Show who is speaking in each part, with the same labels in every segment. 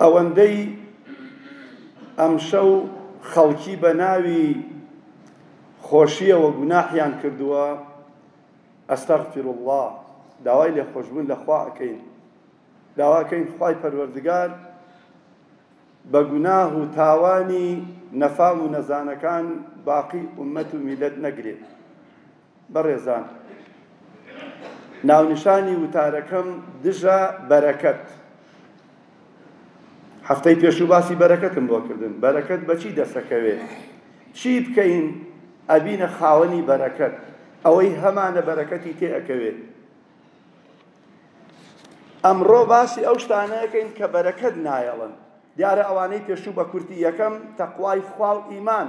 Speaker 1: ئەوەندەی ئەمشەو خەڵکی بە ناوی خۆشیەوە گوناحیان کردووە استغفراللە داوای لێخۆشبوون لە خوا ئەکەین داوا کەین خوای پەروەردگار بە گوناه و تاوانی نەفام و نەزانەکان باقی ئومەت و میلەت نەگرێت بەڕێزان ناونیشانی وتارەکەم دژە بەرەکەت هەفتەی پێشوو باسی بەرەکەتم بۆ کردن بەرەکەت بەچی دەسەکەوێ چی بکەین ئەبینە خاوەنی بەرەکەت ئەوەی هەمانە بەرەکەتی تێ ئەکەوێت ئەمڕۆ باسی ئەو شتانەکەین کە بەرەکەت نایەڵن دیارە ئەوانەی پێشوو بە کورتی یەکەم تەقوای خوا و ئیمان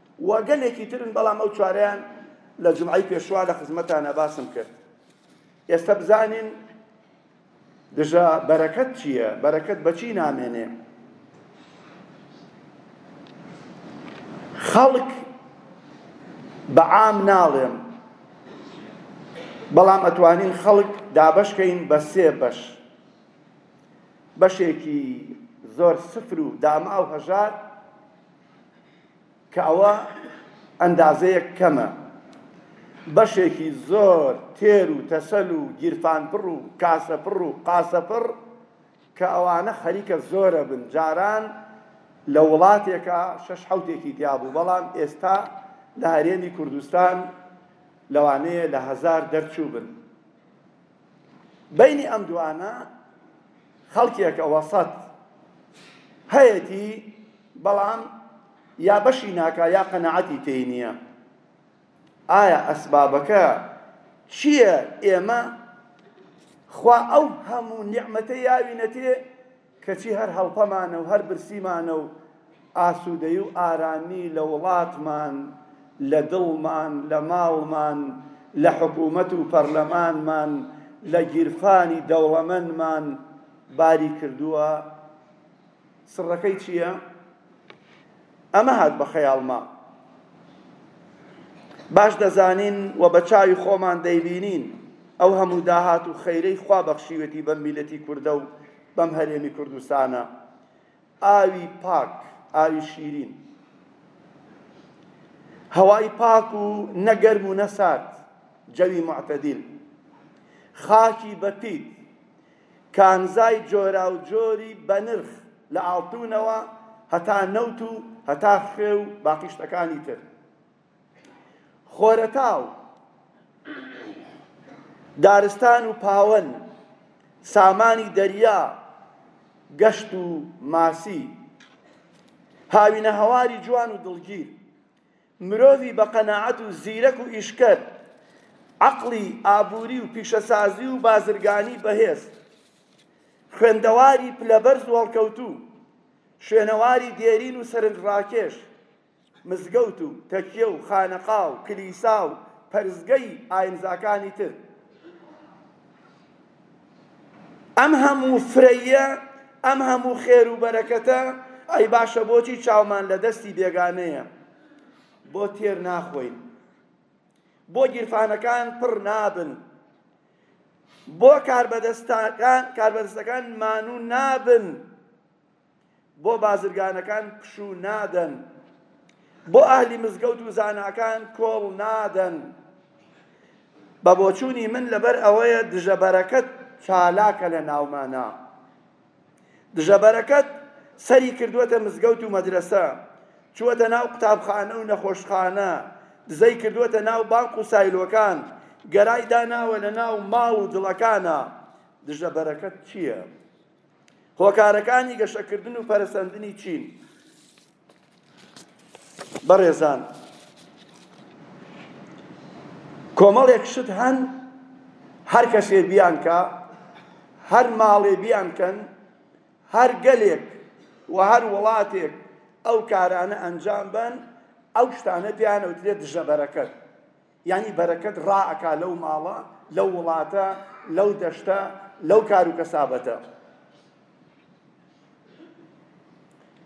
Speaker 1: و گەلێکی ترن بەڵام ئەو چوارەیان لە جومعەی پێشوا لە خزمەتانە باسم کرد ئێستا بزانین دژە بەرەکەت چییە بەرەکەت بەچی نامێنێ خەڵک بە عام ناڵێم بەڵام ئەتوانین خەڵک دابشکەین بە سێ بەش بەشێکی زۆر سفر و داما و هەژار کە ئەوە ئەندازەیەک کەمە بەشێکی زۆر تێر و تەسەل و گیرفانپڕ و کاسەپڕ و قاسەپڕ کە ئەوانە خەریکە زۆرە بن جاران لە وڵاتێکە شەش حوتێکی دیابوو بەڵام ئێستا لە هەرێمی کوردستان لەوانەیە لە هەزار دەرچوو بن بەینی ئەم دوانە خەڵکێکە وەسەت هەیەتی بەڵام یا بەشی ناکا یا قەنەعەتی تێی نییە ئایا ئەسبابەکە چییە ئێمە خوا ئەو هەموو نیعمەتە یاوی نەتێ کەچی هەر هەڵپەمانە و هەر برسیمانە و ئاسوودەیی و ئارامی لە وڵاتمان، لە دڵمان، لە ماڵمان، لە حکوومەت و پەرلەمانمان، لە گیرفانی دەوڵەمەندمان باری کردووە؟ سڕەکەی چییە؟ ئەمە هات بە خەیاڵما. باش دەزانین و بە چاوی خۆمان دەیبینین ئەو هەموو داهات و خەیرەی خوا بەخشیوێتی بەم میلەتی کوردە و بەم هەرێمی کوردستانە ئاوی پاک ئاوی شیرین هەوای پاک و نەگەرم و نەسارد جەوی معتەدیل خاکی بەپیت کانزای جۆراوجۆری بەنرخ لە ئاڵتونەوە هەتا نەوت و هەتا خوێ و باقی شتەکانی تر. خۆرەتاو، دارستان و پاوەن، سامانی دەریا، گەشت و ماسی، هاوینەهەواری جوان و دڵگیر. مرۆڤی بە قەناعەت و زیرەک و ئیشکەر، عەقڵی ئابووری و پیشەسازی و بازرگانی بەهێز، خوێندەواری پلەبەرز و هەڵکەوتوو، شوێنەواری دێرین و سەرنجڕاکێش، مزگەوت و تەکیە و خانەقا و کلیسا و پەرستگەی ئاینزاکانی تر. ئەم هەموو فرەییە، ئەم هەموو خێر و بەرەکەتە، ئەی باشە بۆچی چاومان لە دەستی بێگانەیە؟ بۆ تێر ناخۆین؟ بۆ گیرفانەکان پڕ نابن؟ بۆ کاربەدەستەکان مانوو نابن؟ بۆ بازرگانەکان پشوو نادەن بۆ ئەهلی مزگەوت و زاناکان کۆڵ نادەن بە بۆچوونی من لەبەر ئەوەیە دژەبەرەکەت چالاکە لە ناومانە دژەبەرەکەت سەری کردووەتە مزگەوت و مەدرسە چووەتە ناو قوتابخانە و نەخۆشخانە دزەی کردووەتە ناو بانق و سایلۆکان گەرای داناوە لە ناو ماڵ و دڵەکانە دژە بەرەکەت چییە؟ هۆکارەکانی گەشەکردن و پەرەسەندنی چین بەڕێزان کۆمەڵێک شت هەن هەر کەسێ بیانکە هەر ماڵێ بیانکەن هەر گەلێک و هەر وڵاتێک ئەو کارانە ئەنجام بەن ئەو شتانە پیانەوترێت دژە بەرەکەت یانی بەرەکەت ڕا ئەکا لەو ماڵە لەو وڵاتە لەو دەشتە لەو کار و کەسابەتە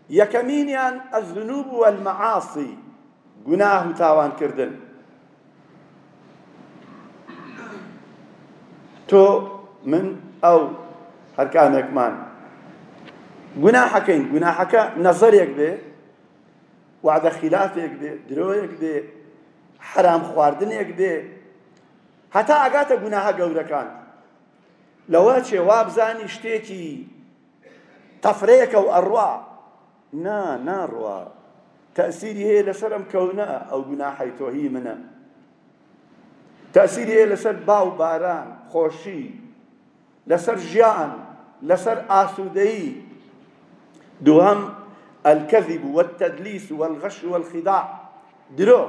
Speaker 1: یەکەمینیان الذنوب والمعاصی گوناه و تاوان کردن تۆ من ئەو هەر کامێکمان گوناحەکەین گوناحەکە نەزەرێک بێ وعدە خلافێک بێ درۆیەک بێ حەرام خواردنێک بێ هەتا ئەگاتە گوناهە گەورەکان لەوە چێ وابزانی شتێکی تەفرەیەکە و ئەڕوا نا ناڕوا تەسیری هەیە لەسەرم کەونە ئەو گوناحی تۆهی منە تەسیری هەیە لەسەر باو باران خۆشی لەسەر ژیان، لەسەر ئاسودەیی، دووهەم، الکذب والتدلیس والغش والخداع، درۆ،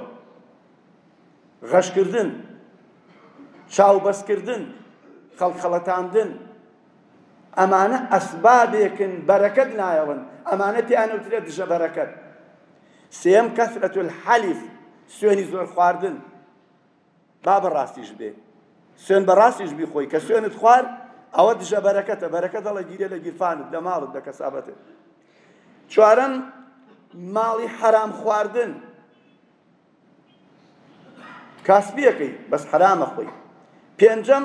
Speaker 1: غەشکردن، چاو بەستکردن، خەڵک خەڵەتاندن، ئەمانە ئەسبابێکن بەرەکەت نایەڵن، ئەمانە پێیان ئەوترێت دژە بەرەکەت. سێیەم، کثرة الحلف، سوێنی زۆر خواردن، با بە ڕاستیش بێ سوێن بە ڕاستیش بیخۆی کە سوێنت خوارد ئەوە دژە بەرەکەتە بەرەکە دەڵە گیرێ لە گیرفانت لە ماڵت لە کەسابەتت چوارەم ماڵی حەرام خواردن کاسبیەکەی بەس حەرامە خۆی پێنجەم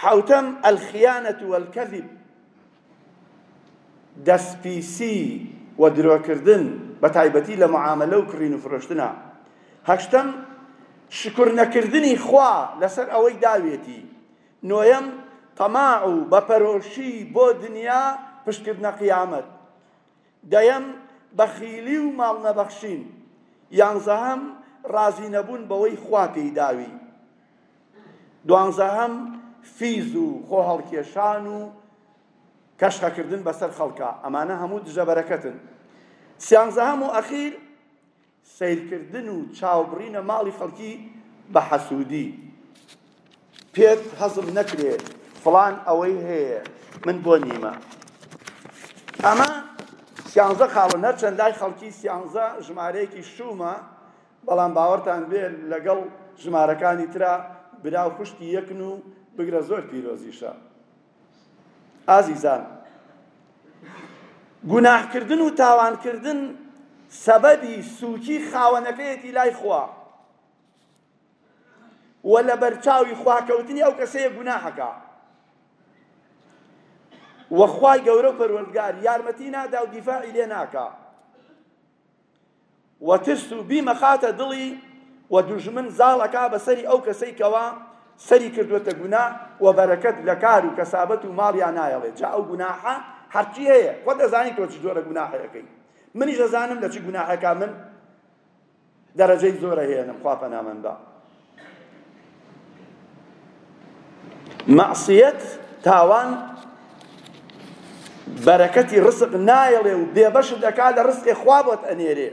Speaker 1: حەوتەم، الخیانە و الکذب، دەستپیسی و درۆکردن، بەتایبەتی لە معامەلە و کڕین و فرۆشتنا. هەشتەم، شوکر نەکردنی خوا لەسەر ئەوەی داویەتی. نۆیەم، تەماع و بەپەرۆشی بۆ دنیا پشتکردنە قیامەت. دەیەم، بەخیلی و ماڵ نەبەخشین. یانزەهەم، ڕازی نەبوون بەوەی خوا پێی داوی. دوانزەهەم، فیز و خۆ هەڵکێشان و کەشخەکردن بەسەر خەڵکا، ئەمانە هەموو دژە بەرەکەتن. سیانزەهەم و ئەخیر، سەیرکردن و چاوبڕینە ماڵی خەڵکی بە حەسوودی پێت هەزم نەکرێ فڵان ئەوەی هەیە من بۆ نیمە ئەمە سیانزە خاڵن هەرچەند لای خەڵکی سیانزە ژمارەیەکی شومە بەڵام باوەڕتان بێ لەگەڵ ژمارەکانی ترا برا و خوشکی یەکن و بگرە زۆر پیرۆزیشە ئازیزان گوناهکردن و تاوانکردن سەبەبی سووکی خاوەنەکەیەتی لای خوا و لە بەرچاوی خواکەوتنی ئەو کەسەیە گوناهەکە وەخوای گەورە و پەروەردگار یارمەتی نادا و دیفاعی لێ ناکا و ترس و بیم ئەخاتە دڵی و دوژمن زاڵ ئەکا بەسەری ئەو کەسەی کەوا سەری کردووەتە گوناه و بەرەکەت لە کار و کەسابەت و ماڵیا نایەڵێ جا ئەو گوناحە هەرچی هەیە خۆت ئەزانی تۆ چ جۆرە گوناحێکەی منیش ئەزانم لە چ گوناحێکا من دەرەجەی زۆرە هێنم خوا پەنامەن بە مەعسیەت تاوان بەرەکەتی ڕسق نایڵێ و بێبەشت دەکا لە ڕسقێ خوا بۆت ئەنێرێ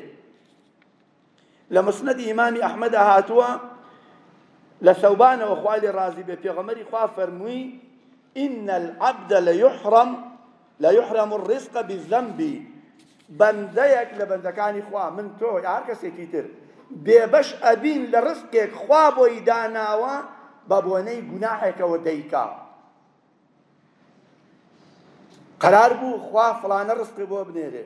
Speaker 1: لە مسنەدی ئیمامی ئەحمەدا هاتووە لە سەوبانەوە خوای لێ ڕازی بێ پێغەمەری خوا فەرمووی إن العبد ليحرم لا یحرم الرزق بالذنب بەندەیەک لە بەندەکانی خوا، من تۆ یا هەر کەسێکی تر، بێبەش ئەبین لە رزقێک خوا بۆی داناوە بە بۆنەی گوناحێکەوە دەیکا. قەرار بوو خوا فڵانە رزقی بۆ بنێرێ.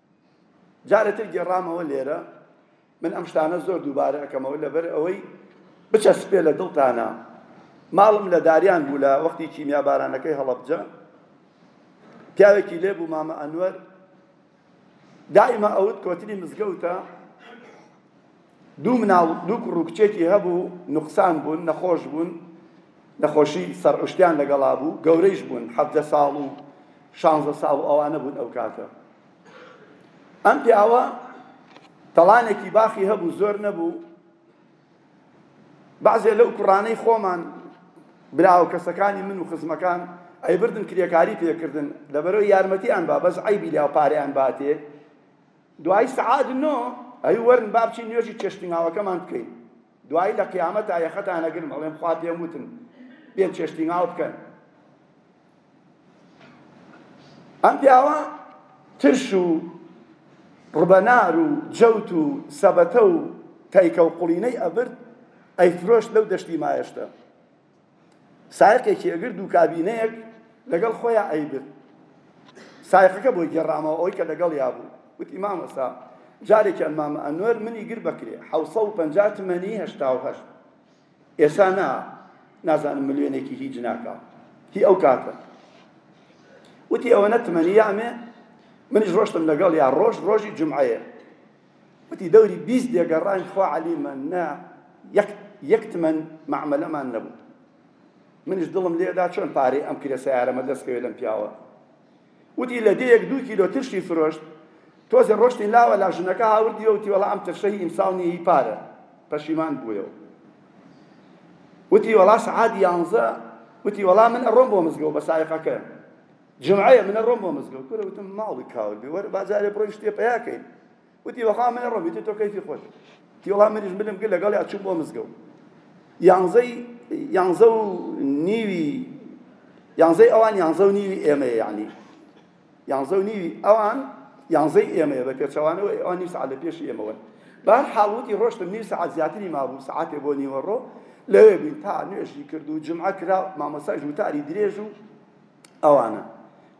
Speaker 1: جارێ تر گێڕامەوە لێرە من ئەم شتانە زۆر دووبارە ئەەکەمەوە لەبەر ئەوەی بچەسپێ لە دڵتانە ماڵم لە داریان بوو لە وەختی کیمیا بارانەکەی هەڵەبجە پیاوێکی لێ بوو مامە ئەنوەر دائیمە ئەوت کۆتری مزگەوتە دوو مناڵ دوو کوڕ و کچێکی هەبوو نوقسان بوون نەخۆش بوون نەخۆشی سەرعشتیان لەگەڵا بوو گەورەیش بوون حەڤدە ساڵ و شانزە ساڵ و ئەوانە بوون ئەو کاتە ئەم پیاوە تەڵانێکی باخی هەبوو زۆر نەبوو بەعزێ لەو کوڕانەی خۆمان براوە کەسەکانی من و خزمەکان ئەیبردن کرێکاری پێکردن لەبەرەوە یارمەتیان با بەس عیبی لیا پارەیان باتێ دوایی سەعات نۆ ئەی وەرن با بچین نوێژی چێشتنگاوەکەمان بکەین دوایی لە قیامەتا یەخەتان ئەگرم ئەڵێم خوا پێم وتن بێن چێشتنگاو بکەن ئەم پیاوە ترش و ڕبەنار و جەوت و سەبەتە و تەیکە و قوڵینەی ئەبرد ئەیفرۆشت لەو دەشتی مایەشتە سایەقێکی ئەگرت دوو کابینەیەک لەگەڵ خۆیان ئەیبرد سایەقەکە بۆی گێڕامەوە ئەوەی کە لەگەڵیا بوو وتی مامۆستا جارێکیان مامە ئەنوەر منی گر بەکرێ حەوسە و پەنجا تمەنی هەشتا و هەشت ئێسا نا نازانم ملیۆنێکی هیچ ناکا هی ئەو کاتە وتی ئەوە نەتمەنی یامێ منیش ڕۆشتم لەگەڵ یا ڕۆژ ڕۆژی جمعەیە وتی، دەوری بیست دێگەڕاین خوا عەلیمە نە یەک یەک تمەن مەعمەلەمان نەبوو. منیش دڵم لێدا چۆن پارەی ئەم کرێ سەیارەمە دەست کەوێ لەم پیاوە. وتی، لە دێیەک دوو کیلۆ ترشی فرۆشت. تۆزێ ڕۆشتین لاوە لا ژنەکە هاوردیوە وتی، وەڵا ئەم ترشە هی ئیمساڵ نیە هی پارە. پەشیمان بوویەوە. وتی، وەڵا سەعات یانزە. وتی، وەڵا من ئەڕۆم بۆ مزگەوت بە سایقەکە. جومعەیە من ئەڕۆم بۆ مزگەوت کورە وتم ماڵی کاول بێ وەرە با جارێ بڕۆین شتێ پەیا کەین وتی وەخوا من ئەڕۆم وتی تۆ کەیفی خۆت تی وەڵا منیش بلم گل لەگەڵ یا چوو بۆ مزگەوت یانزەی یانزە و نیوی یانزەی ئەوان یانزە و نیوی ئێمەیە یعنی یانزە و نیوی ئەوان یانزەی ئێمەیە بە پێچەوانەوە ئەوان نیو سەعات لە پێشی ئێمەوەن بەر حاڵوتی ڕۆشتم نیو سەعات زیاتری مابوو سەعاتێ بۆ نیوەڕۆ لەوێ بین تا نوێژی کرد و جمعە کرا مامۆسای ژووتاری درێژ و ئەوانە.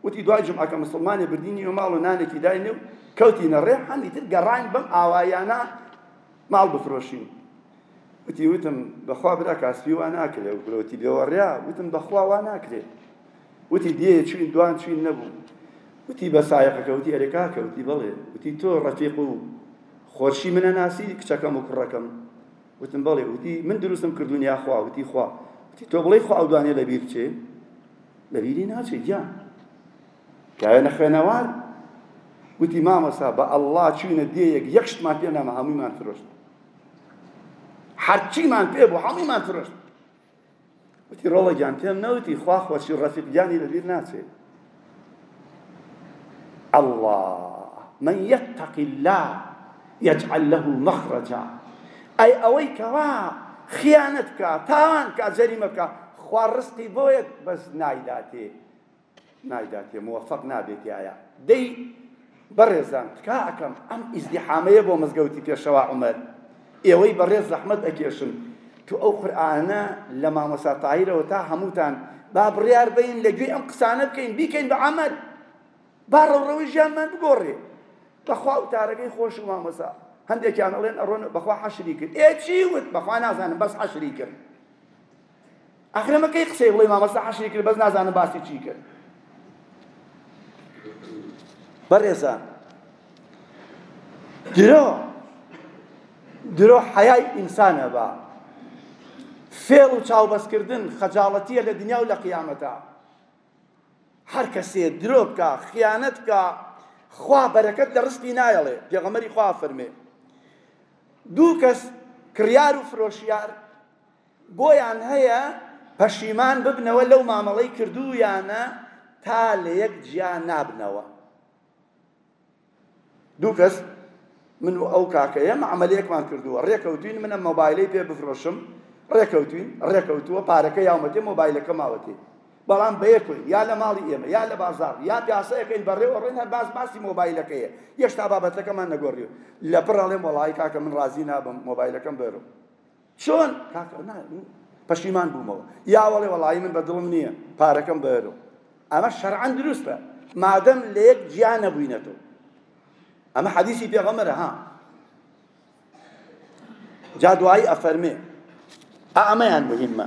Speaker 1: وتی دوای جومعە کە موسڵمانێ بردی نیوە ماڵ و نانێکی داینێ و کەوتینە ڕێ، هەندی تر گەڕاین بەم ئاواییانە ماڵ بفرۆشین. وتی وتم بەخوا برا کاسپی وا ناکرێ و گرۆتی لێوەڕیا وتم بەخوا وا ناکرێ. وتی دێ چوین دوان چوین نەبوو. وتی بە سایەقەکە وتی ئەرێ کاکە وتی بەڵێ وتی تۆ ڕەفیق و خۆرشی منە ناسی کچەکەم و کوڕەکەم وتم، بەڵێ. وتی، من دروستم کردوون یا خوا؟ وتی، خوا. وتی، تۆ بڵێی خوا ئەو دوانە لەبیر بچێ؟ لەبیری ناچێ گیان. پیاوێ نەخوێنەوار. وتی، مامۆستا بە ئەڵڵا چووینە دێیەک یەک شتمان پێ نەما هەموویمان فرۆشت. هەرچیمان پێ بوو هەموویمان فرۆشت. وتی ڕۆڵە گیان پێم نەوتی خوا خۆشی ڕەفیق گیانی لەبیر ناچێ الله من يتق الله يجعل له مخرجا ئەی ئەوەی کەوا خیانەت بکە تاوان بکە جەریمە بکە خوا ڕزقی بۆیە بەس نایداتێ نایداتێ موەفەق نابێتێ ئایا دەی بەڕێزان تکا ئەکەم ئەم ئیزدیحامەیە بۆ مزگەوتی پێشەوا عومەر ئێوەی بەڕێز زەحمەت ئەکێشن تو ئەو قورئانە لە مامۆسا تاهیرەوە تا هەمووتان با بڕیار بین لە گوێی ئەم قسانە بکەین بیکەین بە عمل با ڕەوڕەوی ژیانمان بگۆڕێ بەخوا وتارەکەی خۆش و مامۆسا هەندێکیان ئەڵێن ئەڕۆن بەخوا حەشری کرد ئێ چی وت بەخوا نازانم بەس حەشری کرد ئاخر ئەمە کەی قسەی بڵێ مامۆستا حەشری کرد بەس نازانم باسی چی کرد بەڕێزان درۆ درۆ حەیای ئینسانە بە فێڵ و چاوبەستکردن خەجاڵەتیە لە دنیا و لە قیامەتە هەر کەسێ درۆ بکە خیانەت بکە خوا بەرەکەت لە ڕستی نایەڵێ پێغەمەری خوا فەرمێ دوو کەس کڕیار و فرۆشیار بۆیان هەیە پەشیمان ببنەوە لەو مامەڵەی کردوویانە تا لەیەک جیا نابنەوە دوو کەس من و ئەو کاکەیەم عملیەکمان کردووە ڕێکەوتین منە مۆبایلەی پێ بفرۆشم ڕێکەوتین ڕێکەوتووە پارەکە یاومەتێ مۆبایلەکە ماوەتێ بەڵام بەیەکوین یا لە ماڵی ئێمە یا لە بازار یا پیاسەکەین بەڕێوە ڕێن هەر باز باسی مۆبایلەکەیە یەشتا بابەتەکەمان نەگۆڕیوە لە پڕاڵێم وڵی کاکە من ڕازی نابم مۆبایلەکەم بەرم چۆن؟ کاکە نا پەشیمان بوومەوە یا وەڵێ وەڵایی من بە دڵم نییە پارەکەم بەرەوە ئەمە شەرعەن دروستە مادەم لە یەک جیا نەبووینەتەوە ئەمە حەدیسی پێغەمبەرە ها جا دوایی ئەفەرمێ ئەمەیان مهمە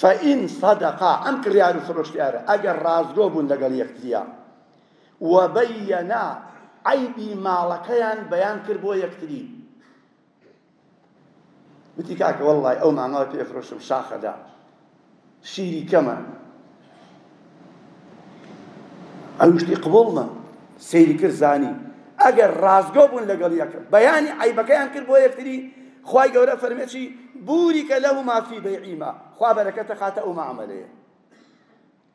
Speaker 1: فەئین صدقا ئەم کڕیار و فرۆشتیارە ئەگەر ڕازگۆ بوون لەگەڵ یەکتریا وبەیەنا عیبی ماڵەکەیان بەیان کرد بۆ یەکتری وتی کاکە وەڵڵای ئەو ماماوە پێ فرۆشم شاخەدا شیری کەمە ئەو شتی قبوڵمە سەیری کرد زانی ئەگەر ڕازگۆ بوون لەگەڵ یەکە بەیانی عیبەکەیان کرد بۆ یەکتری خوای گەورە فەرمێکی بووری کە لەو مافی بەیعیما خوا بەرەکەتە خاتە ئەو مامەلەیە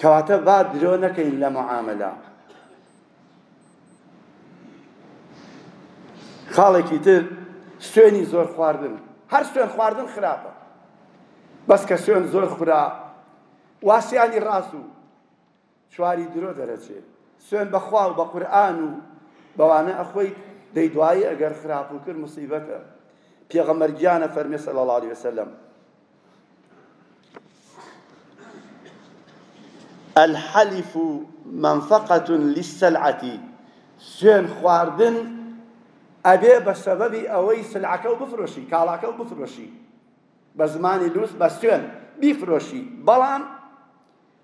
Speaker 1: کەواتە با درۆ نەکەین لە معاملە خاڵێکی تر سوێنی زۆر خواردن هەر سوێن خواردن خراپە بەس کە سوێن زۆر خورا واسیانی ڕاست و چواری درۆ دەرەچێ سوێن بە خوا و بە قورئان و بەوانە ئەخۆیت دەی دوایی ئەگەر خراپ و کرد مصیبەتە پێغەمبەر گیانە فەرمێ صلی الله علیه وسلم الحلف منفقة للسلعة سوێن خواردن ئەبێ بە سەبەبی ئەوەی سلعەکە و بفرۆشی کاڵاکە و بفرۆشی بە زمانی لوس بە سوێن بیفرۆشی بەڵام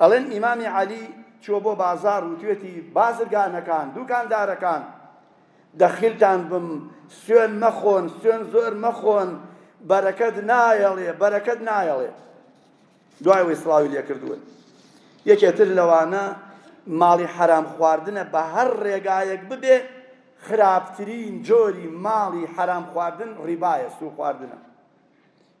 Speaker 1: ئەڵێن ئیمامی عەلی چووە بۆ بازاڕ وتوێتی بازرگانەکان، دووکاندارەکان، دەخیلتان بم، سوێن مەخۆن، سوێن زۆر مەخۆن، بەرەکەت نایەڵێ، بەرەکەت نایەڵێ. دوای ئەوەی سڵاوی لێ کردوون. یەکێ تر لەوانە ماڵی حەرام خواردنە بە هەر ڕێگایەک ببێ خراپترین جۆری ماڵی حەرام خواردن ڕیبایە، سوو خواردنە.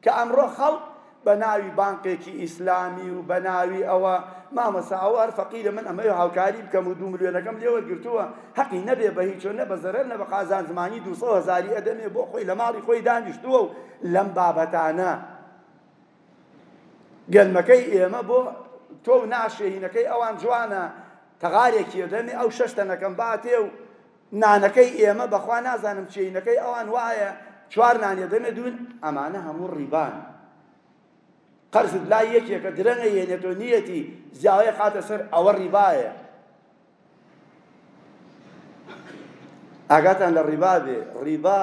Speaker 1: کە ئەمڕۆ خەڵک بە ناوی بانقێکی ئیسلامی و بە ناوی ئەوە مامۆستا ئەوە هەر فەقیرە من ئەمەوێ هاوکاری بکەم و دوو ملیۆنەکەم لێ وەرگرتووە هەقی نەبێ بە هیچ و نە بە زەرەر نە بە قازانجمانی دوو سەد هەزاری ئەدەمێ بۆ خۆی لە ماڵی خۆی دانیشتووە و لەم بابەتانە گەنمەکەی ئێمە بۆ تۆ و ناشێهینەکەی ئەوان جوانە تەغارێکی ئەدەمێ ئەو شەش تەنەکەم باتێ و نانەکەی ئێمە بەخوا نازانم چیە نەکەی ئەوان وایە چوار نانێ دەمێ دوون ئەمانە هەموو ڕیبان قەرزت لای یەکێکە درە نەیێنێتەوە نیەتی زیاوەیە خاتە سەر ئەوە ڕیبایە ئاگاتان لە ڕیبا بێ ڕیبا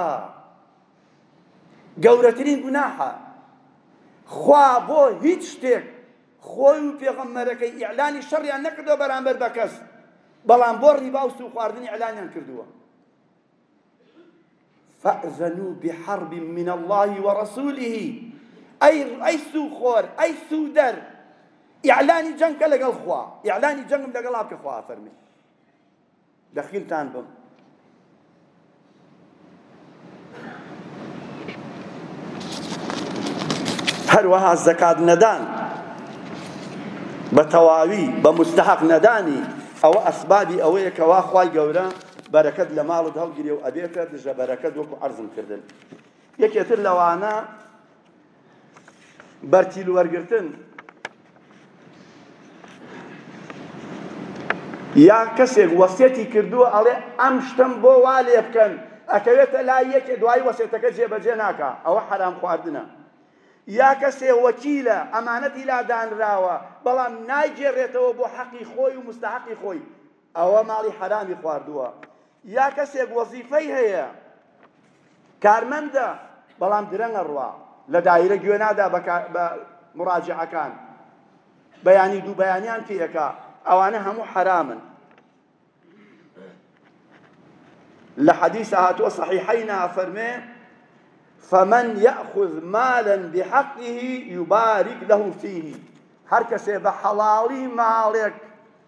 Speaker 1: گەورەترین گوناحە خوا بۆ هیچ شتێک خۆی و پێغەمبەرەکەی ئیعلانی شەڕیان نەکردووە بەرامبەر بە کەس بەڵام بۆ ڕیبا و سووخواردنی ئیعلانیان کردووە فأذنوا بحرب من الله ورسوله ئەی ئەی سوخۆر ئەی سودەر ئیعلانی جەنگکە لەگەڵ خوا ئیعلانی جەنگم لەگەڵ هاکە خوا فەرمی دەخیلتان بم. هەروەها زەکات نەدان بە تەواوی بە مستحق نەدانی ئەوە ئەسبابی ئەوەیە کەوا خوای گەورە بەرەکەت لە ماڵت هەڵگری و ئەبێتە دژە بەرەکەت وەکو عەرزم کردن یەکێتر لەوانە بەرتیل وەرگرتن یا کەسێک وەسێتی کردووە ئەڵێ ئەم شتم بۆ وا لێ بکەن ئەکەوێتە لا یەکێ دوای وەسێتەکە جێبەجێ ناکا ئەوە حەرام خواردنە یا کەسێ وەکیلە ئەمانەتی لا دانراوە بەڵام نایگێڕێتەوە بۆ حەقی خۆی و مستحقی خۆی ئەوە ماڵی حەرامی خواردووە یا کەسێک وەزیفەی هەیە کارمەندە بەڵام درەنگ ئەڕوا لە دایرە گوێ نادا بە مراجعەکان بەیانی دوو بەیانیان تێ ئەکا ئەوانە هەموو حەرامن لە حەدیثە هاتووە صحیحەینا فەرمێ فمن يأخذ مالا بحقه يبارك له فيه هەر کەسێ بە حەڵاڵی ماڵێک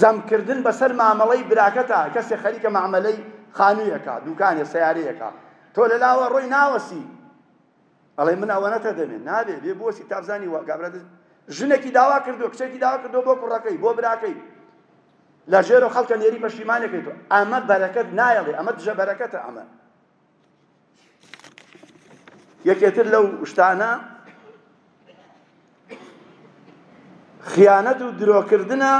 Speaker 1: زەم کردن بەسەر مامەڵەی براکەتا کەسێ خەریکە مامەلەی خانوویەکە دوکانێ سەیارەیەکە تۆ لە لاوە ڕۆی ناوەسی ئەڵێ من ئەوەنەتە دەمێ نابێ بێ بۆسی تابزانی وەگابرا ژنێکی داوا کردو کچێکی داوا کردو بۆ کوڕەکەی بۆ براکەی لە ژێرە خەڵکە نێری پەشیمانێکەکەی تۆ ئەمە بەرەکەت نایەڵێ ئەمە دژە بەرەکەتە ئەمە یەکێتر لەو شتانە خیانەت و درۆکردنە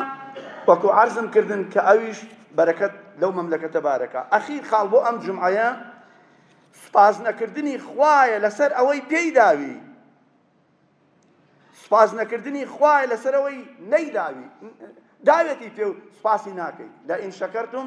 Speaker 1: وەکو عرضم کردن کە ئەویش بەرەکەت لەو مەملەکەتە بارەکە ئەخیر خاڵ بۆ ئەم جمعەیە سپاس نەکردنی خوایە لەسەر ئەوەی پێی داوی سپاس نەکردنی خوایە لەسەر ئەوەی نەیداوی داوێتی پێ و سپاسی ناکەیت لە ئین شەکەرتم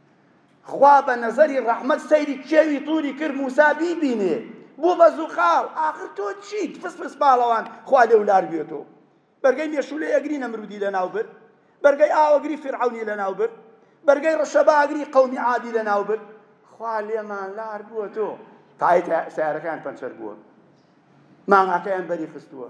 Speaker 1: خوا بە نەزەری ڕەحمەت سەیری کێوی تووری کرد موسا بیبینێ بوو بە زووخاڵ ئاخر تۆ چیت فس فس پاڵەوان خوا لێو لار بێتۆ بەرگەی مێشولێ ئەگری نەمرودی لەناو برد بەرگەی ئاوەگری فرعەونی لەناو برد بەرگەی ڕەشەباگری قەومی عادی لەناو برد خوا لێمان لار بووە تۆ تایت سیارەکان پەنچەر بووە مانگاکەیان بەری خستووە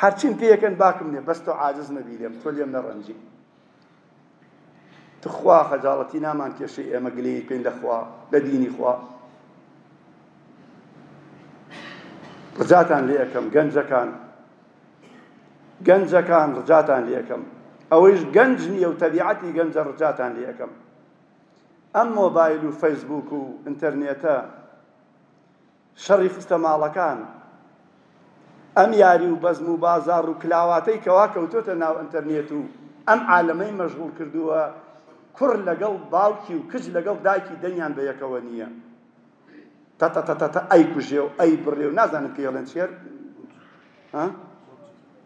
Speaker 1: هەرچیم پێکەن باکم نیە بەس تۆ عاجز نەبی لێم تۆ لێم نەڕەنجی تخوا خەجاڵەتی نامان کێشەی ئێمە گلەی پێین لە خوا لە دینی خوا ڕجاتان لێ ئەەکەم گەنجەکان گەنجەکان ڕجاتان لێ ئەەکەم ئەوەیش گەنج نییە و تەبیعەتی گەنجە ڕجاتان لێ ئەەکەم ئەم مۆبایل و فەیسبوک و ئینتەرنێتە شەڕی خستە ماڵەکان، ئەم یاری و بەزم و بازاڕ و کلاواتەی کەوا کەوتۆتە ناو ئەنتەرنێت و ئەم عالەمەی مەشغوڵ کردووە، کوڕ لەگەڵ باوکی و کچ لەگەڵ دایکی دەنگیان بە یەکەوە نییە. تەتەتەتەتە ئەیکوژێ و ئەیبڕێ و نازانم پێی ئەڵێن چێر؟ ها؟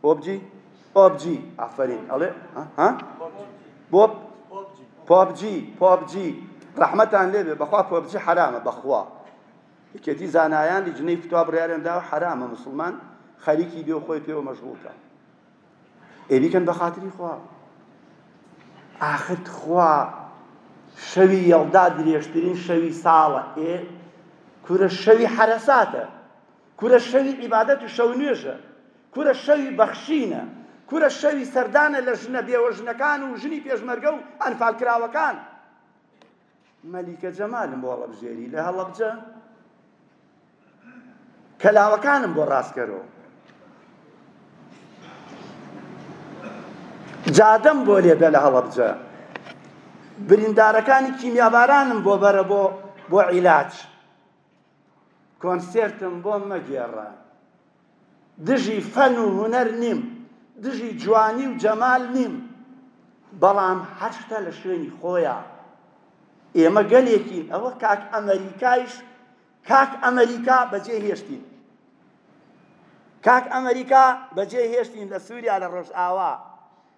Speaker 1: پۆبجی؟ پۆبجی ئافەرین ئەڵێ ها؟ بۆ پۆبجی پۆبجی ڕەحمەتان لێبێ بەخوا پۆبجی حەرامە بەخوا یەکێتی زانایان لیجنەی فتوا بڕیاریان داوە حەرامە مسلمان خەریکی بێ و خۆی پێوە مەشغوڵ کە ئێ بیکەن بە خاتری خوا ئاخر خوا شەوی یەڵدا درێژترین شەوی ساڵە ئێ کورە شەوی حەرەساتە کورە شەوی عیبادەت و شەو نوێژە کورە شەوی بەخشینە کورە شەوی سەردانە لە ژنە بێوە ژنەکان و ژنی پێشمەرگە و ئەنفالکراوەکان مەلیکە جەمالم بۆ هەڵەبژێری لە هەڵەبجە کەلاوەکانم بۆ ڕاستکەرۆ جادەم بۆ لێدە لە هەڵەبجە بریندارەکانی کیمیابارانم بۆ بەرە بۆ بۆ عیلاج کۆنسێرتم بۆ مەگێڕە. دژی فەن و هونەر نیم، دژی جوانی و جەمال نیم، بەڵام هەر شتە لە شوێنی خۆیە. ئێمە گەلێکین، ئەوە کاک ئەمەریکایش کاک ئەمەریکا بەجێ هێشتین. کاک ئەمەریکا بەجێ هێشتین لە سووریا لە ڕۆژئاوا.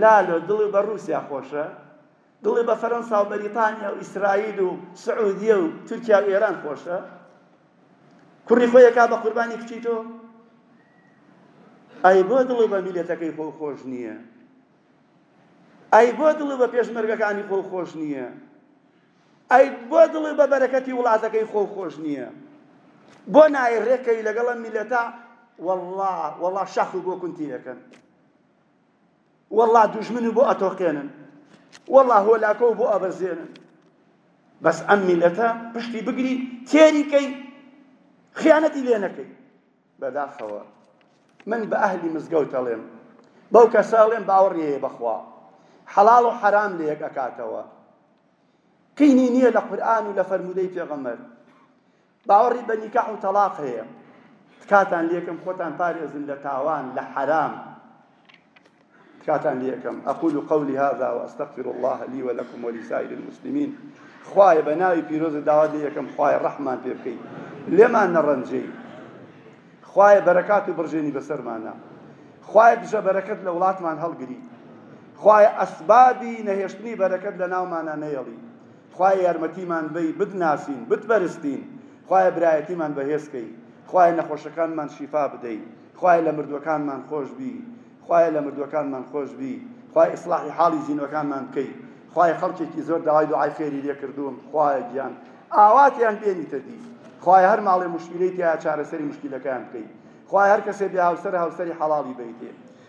Speaker 1: لالۆ دڵی بە ڕوسیا خۆشە دڵی بە فەرەنسا و بەریتانیا و ئیسرائیل و سعودیە و تورکیا و ئێران خۆشە کوڕی خۆی کا بە قوربانی کچی تۆ ئەی بۆ دڵی بە میلەتەکەی خۆ خۆش نییە ئەی بۆ دڵی بە پێشمەرگەکانی خۆ خۆش نییە ئەی بۆ دڵی بە بەرەکەتی وڵاتەکەی خۆ خۆش نییە بۆ نایە ڕێکەوی لەگەڵم میلەتا والله والله شاخ و بۆ کونتی دەکەن واللە دوژمن بۆ ئەتۆقێنن واللە هۆلاکۆ بۆ ئەبەزێنن بەس ئەم میلەتە پشتی بگری تێری کەی خیانەتی لێ نەکەی بەداخەوە من بە ئەهلی مزگەوت ئەڵێم بەو کەسە ئەڵێم باوەڕیەیە بەخوا حەڵاڵ و حەرام لە یەک ئەکاتەوە قینی نییە لە قورئان و لە فەرموودەی پێغەمبەر باوەڕی بە نیکاح و تەڵاق هەیە تکاتان لێکم خۆتان پارێزن لە تاوان لە حەرام تکاتان لێکم ئەقول قولي هذا واستغفر الله لي ولكم ولسائر المسلمين خوایە بە ناوی پیرۆزە داوا لێ یەکەم خوایە ڕەحمان پێ بکەیت لێمان نەڕەنجەی خوایە بەرەکات و بڕژێنی بەسەرمانە خوایە دژە بەرەکەت لە وڵاتمان هەڵگری خوایە ئەسبابی نەهێشتنی بەرەکەت لە ناومانە نەیەڵی خوایە یارمەتیمان بەی بتناسین بتپەرستین خوایە برایەتیمان بەهێز کەی خوایە نەخۆشەکانمان شیفا بدەی خوایە لە مردوەکانمان خۆش بی خوایە لە مردوەکانمان خۆش بی خوای ئیسلاحی حاڵی زینوەکانمان بکەی خوای خەڵکێکی زۆر داوای دوعای خێری لێ کردوون خوایە گیان ئاواتیان بێنیتە دی خوای هەر ماڵێ مشکیلەی تیا چارەسەری مشکیلەکان بکەی خوای هەر کەسێ بێ هاوسەر هاوسەری حەڵاڵی بیتێ